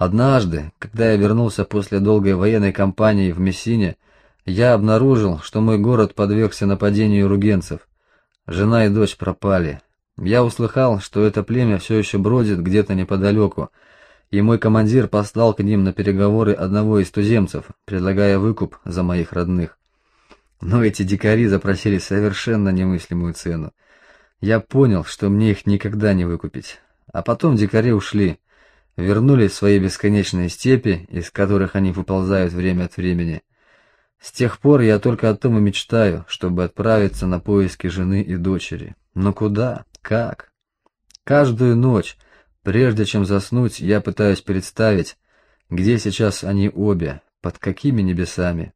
Однажды, когда я вернулся после долгой военной кампании в Мессине, я обнаружил, что мой город подвергся нападению ругенцев. Жена и дочь пропали. Я услыхал, что это племя все еще бродит где-то неподалеку, и мой командир послал к ним на переговоры одного из туземцев, предлагая выкуп за моих родных. Но эти дикари запросили совершенно немыслимую цену. Я понял, что мне их никогда не выкупить. А потом дикари ушли, вернулись в свои бесконечные степи, из которых они выползают время от времени. С тех пор я только о том и мечтаю, чтобы отправиться на поиски жены и дочери. Но куда? Как? Каждую ночь, прежде чем заснуть, я пытаюсь представить, где сейчас они обе, под какими небесами.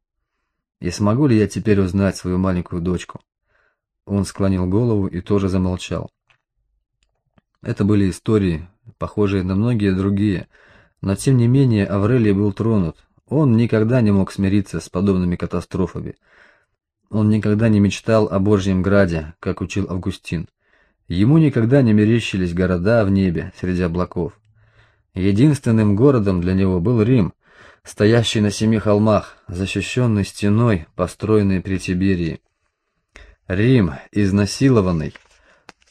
И смогу ли я теперь узнать свою маленькую дочку? Он склонил голову и тоже замолчал. Это были истории, похожие на многие другие, но тем не менее Аврелий был тронут. Он никогда не мог смириться с подобными катастрофами. Он никогда не мечтал о Божьем граде, как учил Августин. Ему никогда не мерещились города в небе среди облаков. Единственным городом для него был Рим, стоящий на семи холмах, защищенный стеной, построенной при Тиберии. Рим, изнасилованный,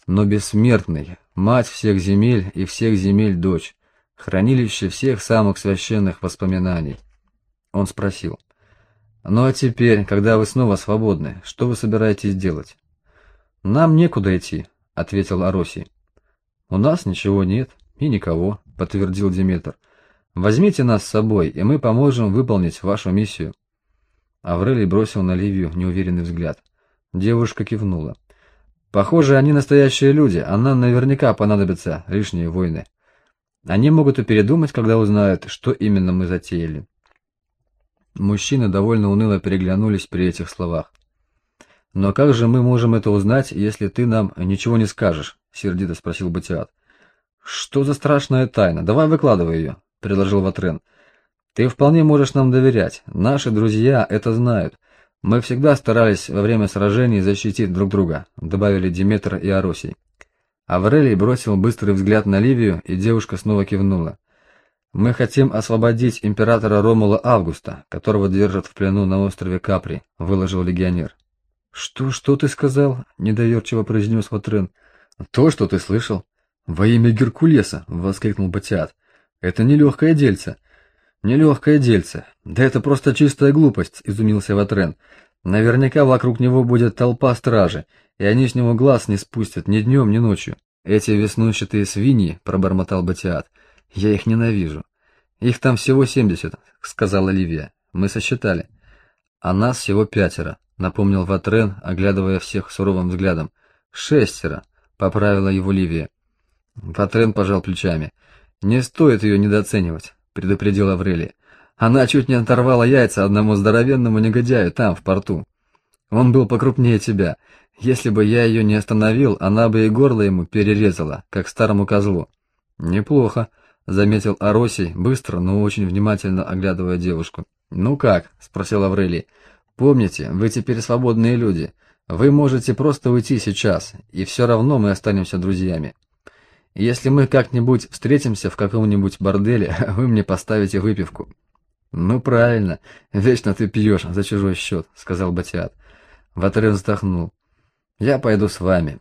но бессмертный, мать всех земель и всех земель дочь, хранилище всех самых священных воспоминаний. Он спросил, «Ну а теперь, когда вы снова свободны, что вы собираетесь делать?» «Нам некуда идти», — ответил Аросий. «У нас ничего нет и никого», — подтвердил Диметр. «Возьмите нас с собой, и мы поможем выполнить вашу миссию». Аврелий бросил на Ливию неуверенный взгляд. Девушка кивнула. «Похоже, они настоящие люди, а нам наверняка понадобятся лишние войны. Они могут и передумать, когда узнают, что именно мы затеяли». Мужчины довольно уныло переглянулись при этих словах. «Но как же мы можем это узнать, если ты нам ничего не скажешь?» — сердито спросил Батиат. «Что за страшная тайна? Давай выкладывай ее», — предложил Ватрен. «Ты вполне можешь нам доверять. Наши друзья это знают. Мы всегда старались во время сражений защитить друг друга», — добавили Диметр и Аросий. Аврелий бросил быстрый взгляд на Ливию, и девушка снова кивнула. «Мы хотим освободить императора Ромула Августа, которого держат в плену на острове Капри», — выложил легионер. «Что, что ты сказал?» — недоверчиво произнес Ватрен. «То, что ты слышал». «Во имя Геркулеса!» — воскликнул Батиат. «Это нелегкое дельце». «Нелегкое дельце. Да это просто чистая глупость», — изумился Ватрен. «Наверняка вокруг него будет толпа стражи, и они с него глаз не спустят ни днем, ни ночью». «Эти веснущатые свиньи», — пробормотал Батиат. «Я их ненавижу». «Их там всего семьдесят», — сказала Ливия. «Мы сосчитали». «А нас всего пятеро. — напомнил Ватрен, оглядывая всех суровым взглядом. «Шестеро», — поправила его Ливия. Ватрен пожал плечами. «Не стоит ее недооценивать», — предупредил Аврелий. «Она чуть не оторвала яйца одному здоровенному негодяю там, в порту. Он был покрупнее тебя. Если бы я ее не остановил, она бы и горло ему перерезала, как старому козлу». «Неплохо», — заметил Аросий, быстро, но очень внимательно оглядывая девушку. «Ну как?» — спросил Аврелий. Помните, вы теперь свободные люди. Вы можете просто уйти сейчас, и все равно мы останемся друзьями. Если мы как-нибудь встретимся в каком-нибудь борделе, вы мне поставите выпивку». «Ну правильно, вечно ты пьешь за чужой счет», — сказал Батиат. Ватрен вздохнул. «Я пойду с вами.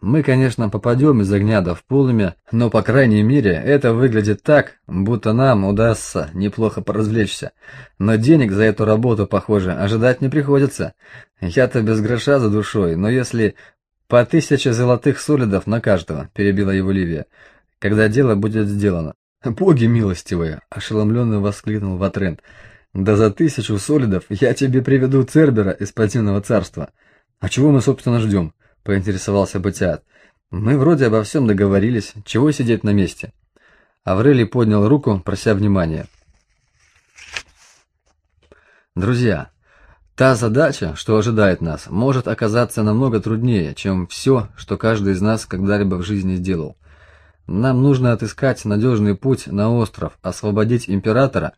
Мы, конечно, попадем из огня до в полымя, но, по крайней мере, это выглядит так, будто нам удастся неплохо поразвлечься. Но денег за эту работу, похоже, ожидать не приходится. Я-то без гроша за душой, но если по тысяче золотых солидов на каждого, перебила его Ливия, когда дело будет сделано. Боги милостивые, ошеломленно воскликнул Ватрен. Да за тысячу солидов я тебе приведу Цербера из подземного царства. А чего мы, собственно, ждем? — поинтересовался Батиат. «Мы вроде обо всем договорились. Чего сидеть на месте?» Аврелий поднял руку, прося внимания. «Друзья, та задача, что ожидает нас, может оказаться намного труднее, чем все, что каждый из нас когда-либо в жизни сделал. Нам нужно отыскать надежный путь на остров, освободить императора,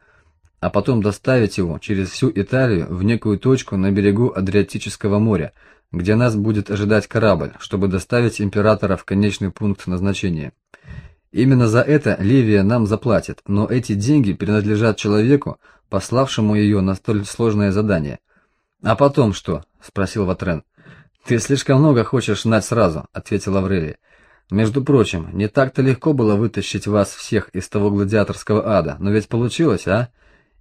а потом доставить его через всю Италию в некую точку на берегу Адриатического моря – где нас будет ожидать корабль, чтобы доставить императора в конечный пункт назначения. Именно за это Ливия нам заплатит, но эти деньги принадлежат человеку, пославшему ее на столь сложное задание. А потом что? спросил Ватрен. Ты слишком много хочешь знать сразу, ответил Аврелий. Между прочим, не так-то легко было вытащить вас всех из того гладиаторского ада, но ведь получилось, а?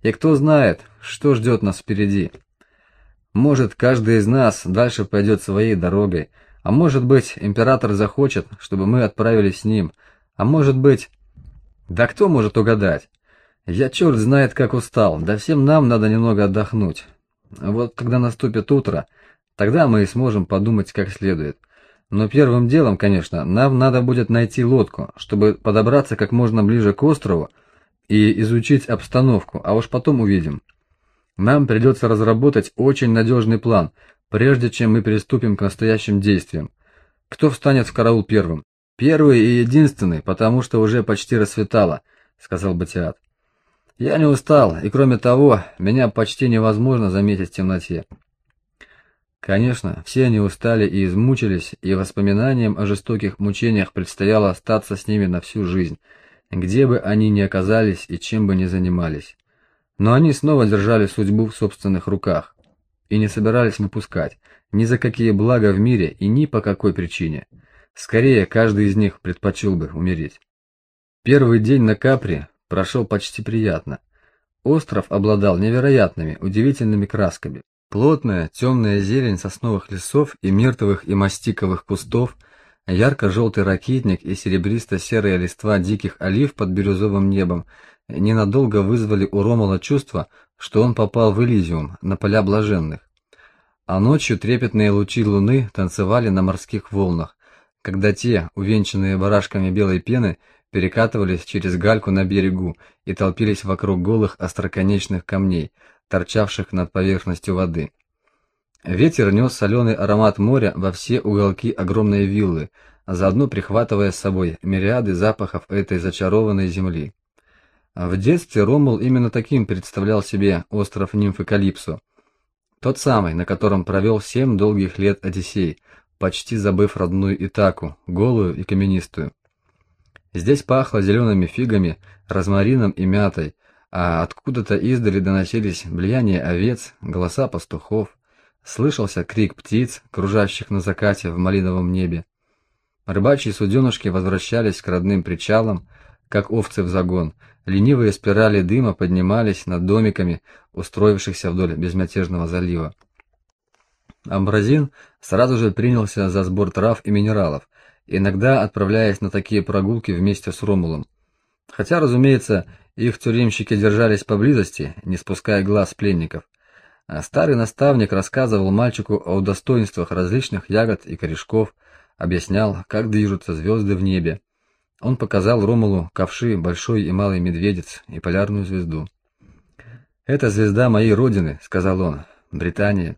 И кто знает, что ждет нас впереди. Может, каждый из нас дальше пойдет своей дорогой, а может быть, император захочет, чтобы мы отправились с ним, а может быть... Да кто может угадать? Я черт знает как устал, да всем нам надо немного отдохнуть. Вот когда наступит утро, тогда мы и сможем подумать как следует. Но первым делом, конечно, нам надо будет найти лодку, чтобы подобраться как можно ближе к острову и изучить обстановку, а уж потом увидим. Нам придется разработать очень надежный план, прежде чем мы приступим к настоящим действиям. Кто встанет в караул первым? Первый и единственный, потому что уже почти рассветало, сказал Батиат. Я не устал, и кроме того, меня почти невозможно заметить в темноте. Конечно, все они устали и измучились, и воспоминаниям о жестоких мучениях предстояло остаться с ними на всю жизнь, где бы они ни оказались и чем бы ни занимались. Но они снова держали судьбу в собственных руках и не собирались выпускать ни за какие блага в мире и ни по какой причине. Скорее, каждый из них предпочел бы умереть. Первый день на Капри прошел почти приятно. Остров обладал невероятными, удивительными красками. Плотная, темная зелень сосновых лесов и миртовых и мастиковых кустов, ярко-желтый ракитник и серебристо-серая листва диких олив под бирюзовым небом ненадолго вызвали у Ромала чувство, что он попал в Элизиум, на поля блаженных. А ночью трепетные лучи луны танцевали на морских волнах, когда те, увенчанные барашками белой пены, перекатывались через гальку на берегу и толпились вокруг голых остроконечных камней, торчавших над поверхностью воды. Ветер нес соленый аромат моря во все уголки огромной виллы, заодно прихватывая с собой мириады запахов этой зачарованной земли. В детстве Ромул именно таким представлял себе остров нимфы Калипсо, тот самый, на котором провел семь долгих лет Одиссей, почти забыв родную Итаку, голую и каменистую. Здесь пахло зелеными фигами, розмарином и мятой, а откуда-то издали доносились блияние овец, голоса пастухов, слышался крик птиц, кружащих на закате в малиновом небе. Рыбачьи суденышки возвращались к родным причалам, как овцы в загон. Ленивые спирали дыма поднимались над домиками, устроившихся вдоль безмятежного залива. Амбразин сразу же принялся за сбор трав и минералов, иногда отправляясь на такие прогулки вместе с Ромулом. Хотя, разумеется, их тюремщики держались поблизости, не спуская глаз пленников. А старый наставник рассказывал мальчику о достоинствах различных ягод и корешков, объяснял, как движутся звезды в небе. Он показал Ромулу ковши большой и малый медведец и полярную звезду. «Это звезда моей родины», — сказал он, — «Британия.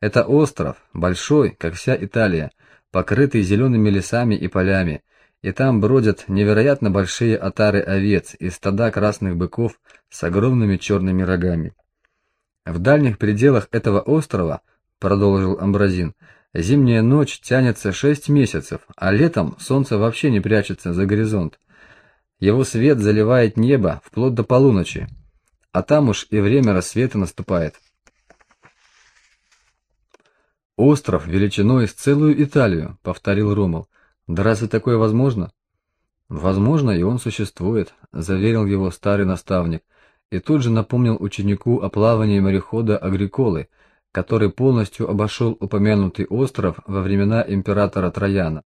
Это остров, большой, как вся Италия, покрытый зелеными лесами и полями, и там бродят невероятно большие отары овец и стада красных быков с огромными черными рогами. В дальних пределах этого острова, продолжил Амбразин, Зимняя ночь тянется шесть месяцев, а летом солнце вообще не прячется за горизонт. Его свет заливает небо вплоть до полуночи, а там уж и время рассвета наступает. Остров величиной с целую Италию, повторил Ромул. Да разве такое возможно? Возможно, и он существует, заверил его старый наставник, и тут же напомнил ученику о плавании морехода Агриколы, который полностью обошел упомянутый остров во времена императора Трояна.